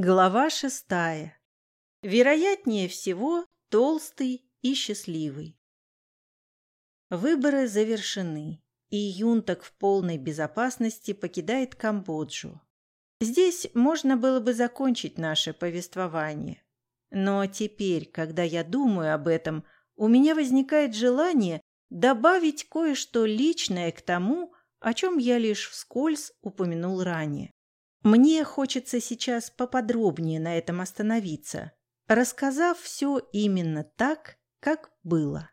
Глава шестая. Вероятнее всего, толстый и счастливый. Выборы завершены, и Юнтак в полной безопасности покидает Камбоджу. Здесь можно было бы закончить наше повествование. Но теперь, когда я думаю об этом, у меня возникает желание добавить кое-что личное к тому, о чем я лишь вскользь упомянул ранее. Мне хочется сейчас поподробнее на этом остановиться, рассказав все именно так, как было.